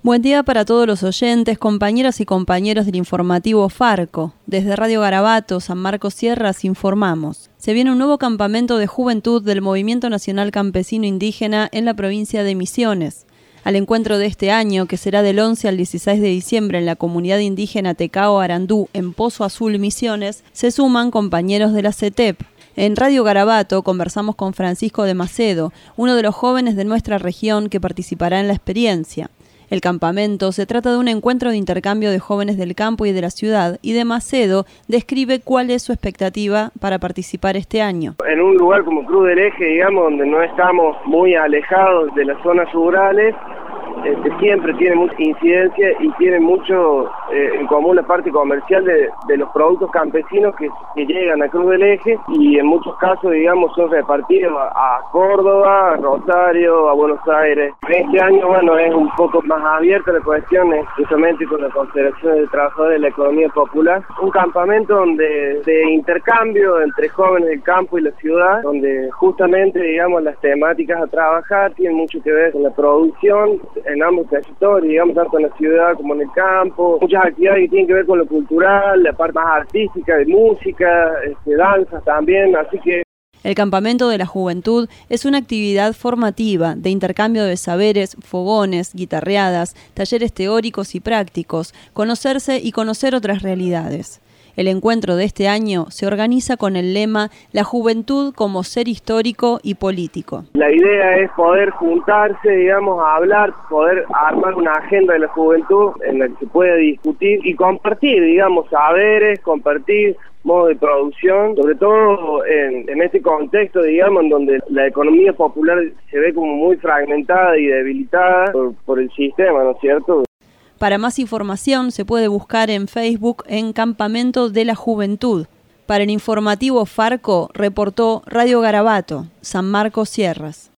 Buen día para todos los oyentes, compañeras y compañeros del informativo Farco. Desde Radio Garabato, San Marcos Sierras, informamos. Se viene un nuevo campamento de juventud del Movimiento Nacional Campesino Indígena en la provincia de Misiones. Al encuentro de este año, que será del 11 al 16 de diciembre en la comunidad indígena Tecao Arandú, en Pozo Azul Misiones, se suman compañeros de la CETEP. En Radio Garabato conversamos con Francisco de Macedo, uno de los jóvenes de nuestra región que participará en la experiencia. El campamento se trata de un encuentro de intercambio de jóvenes del campo y de la ciudad y de Macedo describe cuál es su expectativa para participar este año. En un lugar como Cruz del Eje, digamos, donde no estamos muy alejados de las zonas rurales, este, siempre tiene mucha incidencia y tiene mucho eh, en común la parte comercial de, los productos campesinos que, llegan a Cruz del Eje y en muchos casos, digamos, son repartidos a, Córdoba, a Rosario, a Buenos Aires. Este año, bueno, es un poco más abierta la cuestión, justamente con la Confederación de Trabajadores de la Economía Popular. Un campamento donde de intercambio entre jóvenes del campo y la ciudad, donde justamente, digamos, las temáticas a trabajar tienen mucho que ver con la producción, en ambos sectores, digamos, tanto en la ciudad como en el campo. Actividades que tienen que ver con lo cultural, la parte más artística, de música, este, danza también, así que el Campamento de la Juventud es una actividad formativa de intercambio de saberes, fogones, guitarreadas, talleres teóricos y prácticos, conocerse y conocer otras realidades. El encuentro de este año se organiza con el lema La juventud como ser histórico y político. La idea es poder juntarse, digamos, a hablar, poder armar una agenda de la juventud en la que se pueda discutir y compartir, digamos, saberes, compartir modo de producción, sobre todo en, este contexto, digamos, en donde la economía popular se ve como muy fragmentada y debilitada por el sistema, ¿no es cierto? Para más información se puede buscar en Facebook en Campamento de la Juventud. Para el informativo Farco reportó Radio Garabato, San Marcos Sierras.